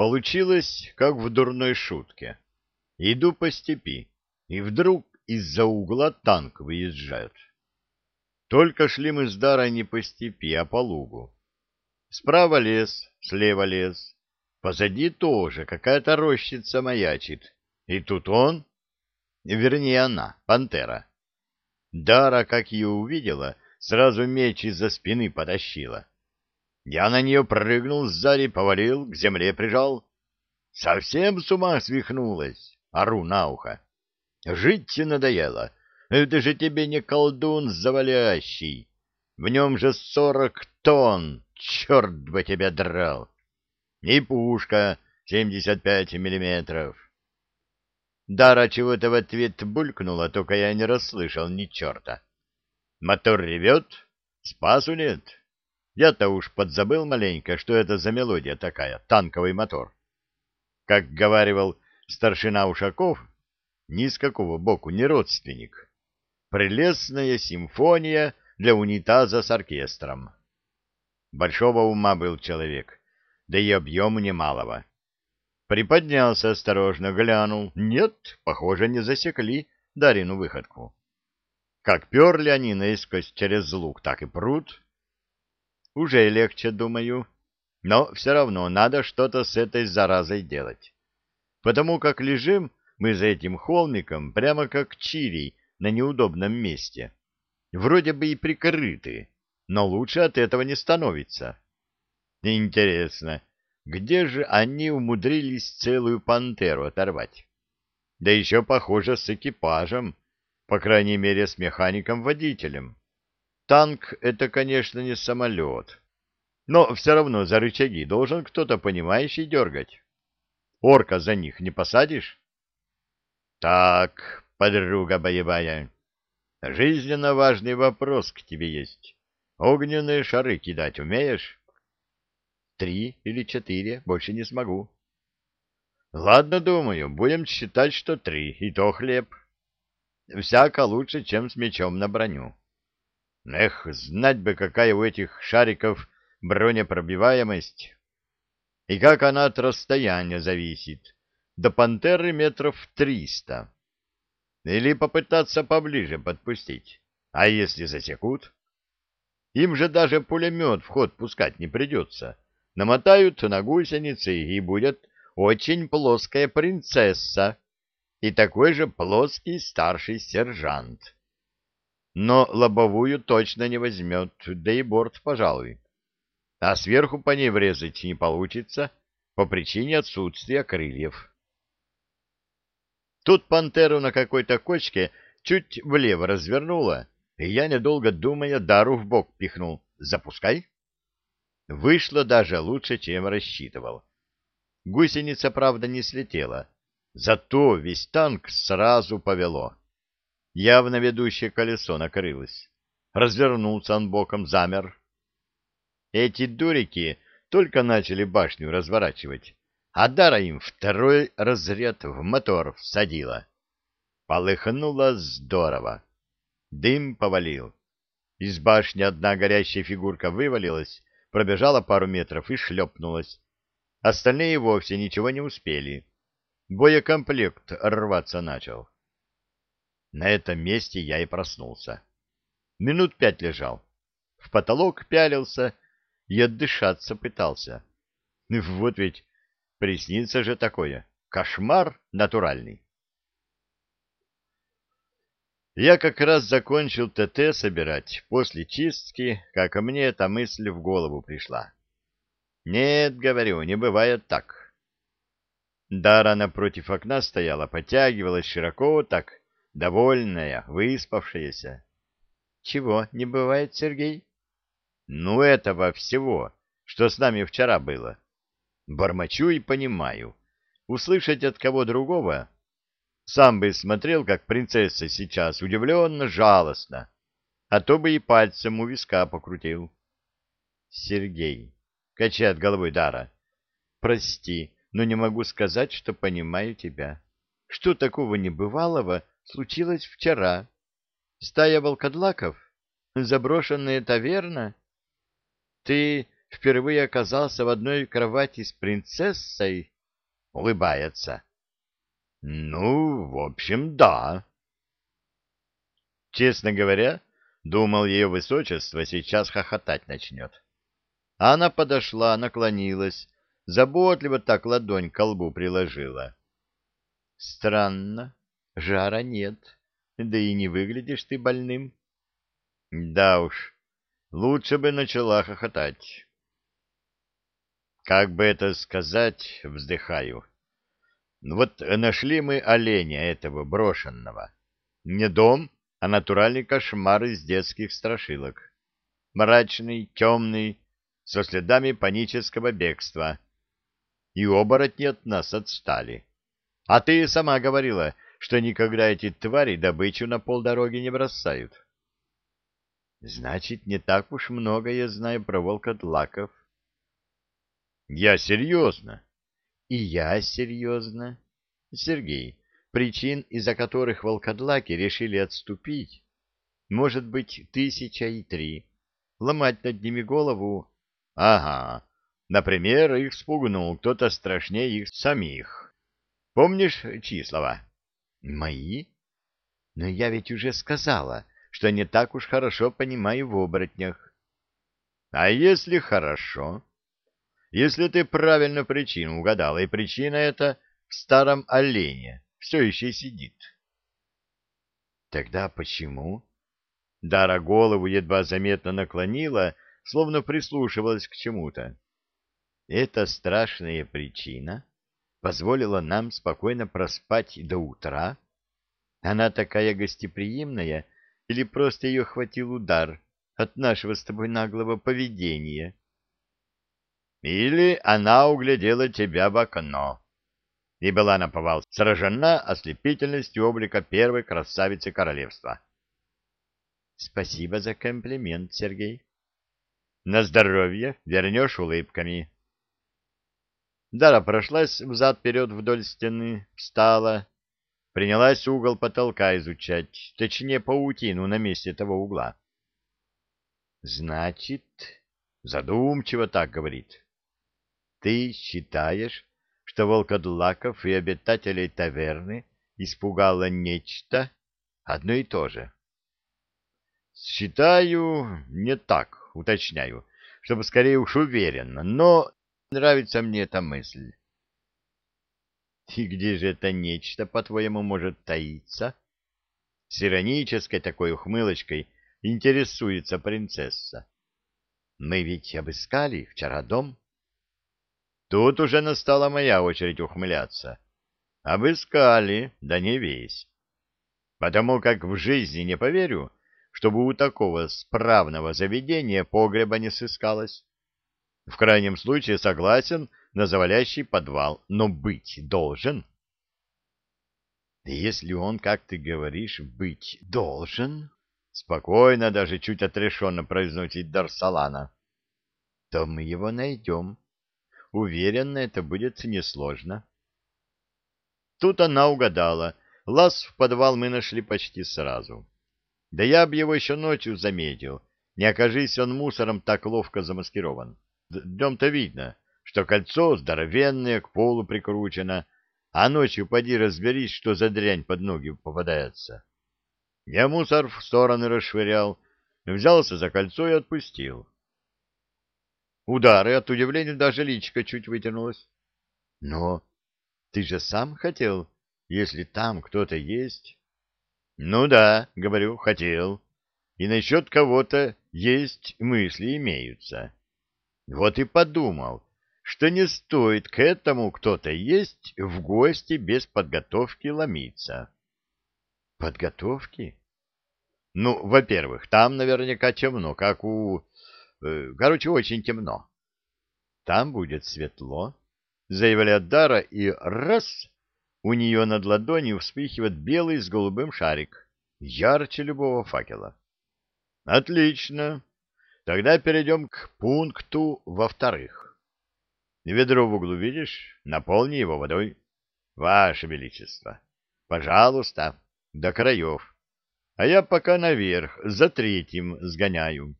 Получилось, как в дурной шутке. Иду по степи, и вдруг из-за угла танк выезжает. Только шли мы с Дарой не по степи, а по лугу. Справа лес, слева лес. Позади тоже какая-то рощица маячит. И тут он, вернее она, пантера. Дара, как ее увидела, сразу меч из-за спины потащила. Я на нее прыгнул сзади, повалил, к земле прижал. Совсем с ума свихнулась, ору на ухо. Жить надоело. Это же тебе не колдун завалящий. В нем же сорок тонн, черт бы тебя драл. И пушка семьдесят пять миллиметров. Дара чего-то в ответ булькнула, только я не расслышал ни черта. Мотор ревет, спасу нет. Я-то уж подзабыл маленько, что это за мелодия такая, танковый мотор. Как говаривал старшина Ушаков, ни с какого боку не родственник. Прелестная симфония для унитаза с оркестром. Большого ума был человек, да и объему немалого. Приподнялся осторожно, глянул. Нет, похоже, не засекли Дарину выходку. Как перли они наискось через луг, так и прут. Уже легче, думаю. Но все равно надо что-то с этой заразой делать. Потому как лежим мы за этим холмиком прямо как чирий на неудобном месте. Вроде бы и прикрыты, но лучше от этого не становится. Интересно, где же они умудрились целую пантеру оторвать? Да еще, похоже, с экипажем, по крайней мере, с механиком-водителем. Танк — это, конечно, не самолет, но все равно за рычаги должен кто-то понимающий дергать. Орка за них не посадишь? Так, подруга боевая, жизненно важный вопрос к тебе есть. Огненные шары кидать умеешь? Три или четыре, больше не смогу. Ладно, думаю, будем считать, что три, и то хлеб. Всяко лучше, чем с мечом на броню. Эх, знать бы, какая у этих шариков бронепробиваемость. И как она от расстояния зависит. До пантеры метров триста. Или попытаться поближе подпустить. А если засекут? Им же даже пулемет в ход пускать не придется намотают на гусеницы, и будет очень плоская принцесса и такой же плоский старший сержант. Но лобовую точно не возьмет, да и борт, пожалуй. А сверху по ней врезать не получится по причине отсутствия крыльев. Тут пантеру на какой-то кочке чуть влево развернула, и я, недолго думая, дару в бок пихнул. «Запускай!» Вышло даже лучше, чем рассчитывал. Гусеница, правда, не слетела, зато весь танк сразу повело. Явно ведущее колесо накрылось. Развернулся он боком, замер. Эти дурики только начали башню разворачивать, а Дара им второй разряд в мотор всадила. Полыхнуло здорово. Дым повалил. Из башни одна горящая фигурка вывалилась, пробежала пару метров и шлепнулась. Остальные вовсе ничего не успели. Боекомплект рваться начал. На этом месте я и проснулся. Минут пять лежал. В потолок пялился и отдышаться пытался. Вот ведь приснится же такое. Кошмар натуральный. Я как раз закончил ТТ собирать после чистки, как мне эта мысль в голову пришла. Нет, говорю, не бывает так. Дара напротив окна стояла, потягивалась широко так, довольная, выспавшаяся. Чего не бывает, Сергей? Ну, этого всего, что с нами вчера было. Бормочу и понимаю. Услышать от кого другого сам бы смотрел, как принцесса сейчас, удивленно, жалостно, а то бы и пальцем у виска покрутил. Сергей, качает головой Дара, прости, но не могу сказать, что понимаю тебя. Что такого небывалого случилось вчера? Стая волкодлаков? Заброшенная таверна? Ты впервые оказался в одной кровати с принцессой? Улыбается. Ну, в общем, да. Честно говоря, думал ее высочество сейчас хохотать начнет. Она подошла, наклонилась, заботливо так ладонь к колбу приложила. Странно, жара нет, да и не выглядишь ты больным. Да уж, лучше бы начала хохотать. Как бы это сказать, вздыхаю. Вот нашли мы оленя этого брошенного. Не дом, а натуральный кошмар из детских страшилок. Мрачный, темный, со следами панического бегства. И оборотни от нас отстали. А ты сама говорила, что никогда эти твари добычу на полдороги не бросают. Значит, не так уж много я знаю про волкодлаков. Я серьезно. И я серьезно. Сергей, причин, из-за которых волкодлаки решили отступить, может быть тысяча и три. Ломать над ними голову... Ага, например, их спугнул кто-то страшнее их самих. Помнишь чьи слова? Мои? Но я ведь уже сказала, что не так уж хорошо понимаю в оборотнях. А если хорошо? Если ты правильно причину угадала, и причина эта в старом олене все еще сидит. Тогда почему? Дара голову едва заметно наклонила, словно прислушивалась к чему-то. Эта страшная причина позволила нам спокойно проспать до утра? Она такая гостеприимная, или просто ее хватил удар от нашего с тобой наглого поведения? Или она углядела тебя в окно и была наповал сражена ослепительностью облика первой красавицы королевства. Спасибо за комплимент, Сергей. На здоровье вернешь улыбками. Дара прошлась взад-вперед вдоль стены, встала, принялась угол потолка изучать, точнее паутину на месте того угла. Значит, задумчиво так говорит. Ты считаешь, что волкодлаков и обитателей таверны испугало нечто одно и то же? Считаю, не так, уточняю, чтобы скорее уж уверенно, но нравится мне эта мысль. И где же это нечто, по-твоему, может таиться? С иронической такой ухмылочкой интересуется принцесса. Мы ведь обыскали вчера дом. Тут уже настала моя очередь ухмыляться. Обыскали, да не весь. Потому как в жизни не поверю, чтобы у такого справного заведения погреба не сыскалось. В крайнем случае согласен на завалящий подвал, но быть должен. Если он, как ты говоришь, быть должен, спокойно, даже чуть отрешенно произносит Дарсалана, то мы его найдем. Уверена, это будет несложно. Тут она угадала. Лаз в подвал мы нашли почти сразу. Да я б его еще ночью заметил. Не окажись он мусором так ловко замаскирован. Днем-то видно, что кольцо здоровенное, к полу прикручено, а ночью поди разберись, что за дрянь под ноги попадается. Я мусор в стороны расшвырял, взялся за кольцо и отпустил удары, от удивления даже личка чуть вытянулась. Но ты же сам хотел, если там кто-то есть. Ну да, говорю, хотел. И насчет кого-то есть мысли имеются. Вот и подумал, что не стоит к этому кто-то есть в гости без подготовки ломиться. Подготовки? Ну, во-первых, там наверняка темно, как у Э, короче, очень темно. Там будет светло, заявляет Дара, и раз у нее над ладонью вспыхивает белый с голубым шарик, ярче любого факела. Отлично. Тогда перейдем к пункту во-вторых. Ведро в углу видишь? Наполни его водой. Ваше Величество, пожалуйста, до краев. А я пока наверх, за третьим сгоняю.